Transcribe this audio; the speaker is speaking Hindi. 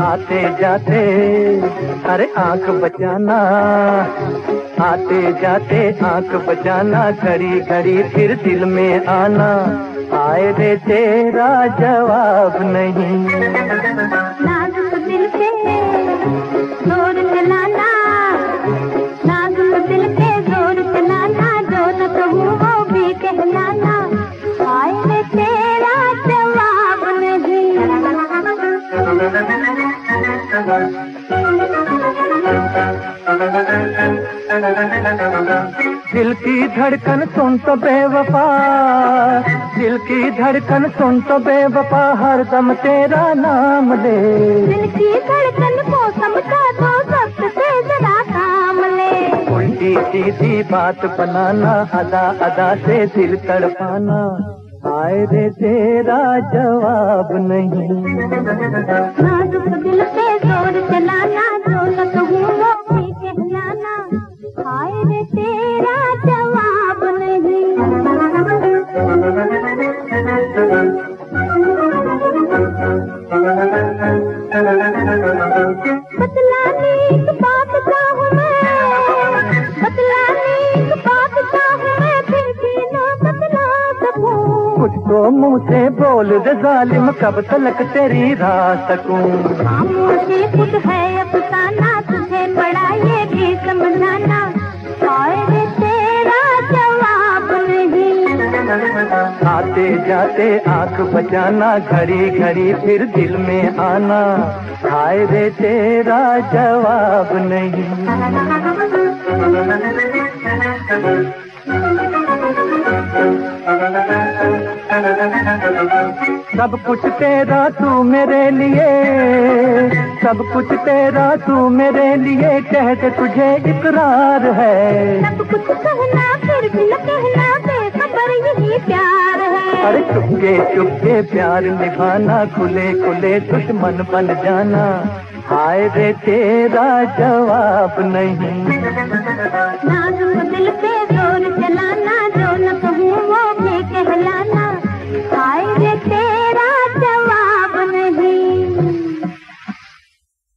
आते जाते, अरे आँख बचाना। आते जाते, आँख बचाना, घड़ी घड़ी फिर दिल में आना। आए रे तेरा जवाब नहीं। दिल की धड़कन सुन तो बेवफा दिल की धड़कन सुन तो बेवफा हर दम तेरा नाम ले। दिल की धड़कन को समझा दो वक्त से जरा काम ले। उल्टी सीधी बात बनाना अदा अदा से दिल तड़पाना। आए रे तेरा जवाब नहीं। हाय रे तेरा जवाब नहीं। बतलाने एक बात चाहूँ मैं। बतलाने एक बात चाहूँ मैं फिर भी ना बतला सकूँ। कुछ तो मुँह से बोल दे जालिम कब तलक तेरी राह सकूँ? कुछ है अफसाना तुझे बड़ा आते जाते आँख बचाना, घड़ी घड़ी फिर दिल में आना। हाय रे तेरा जवाब नहीं। सब कुछ तेरा तू मेरे लिए, सब कुछ तेरा तू मेरे लिए कह दे तुझे इकरार है। सब कुछ कहना फिर भी चुपके चुपके प्यार निभाना, खुले खुले दुश्मन बन जाना। हाय रे तेरा जवाब नहीं। दिल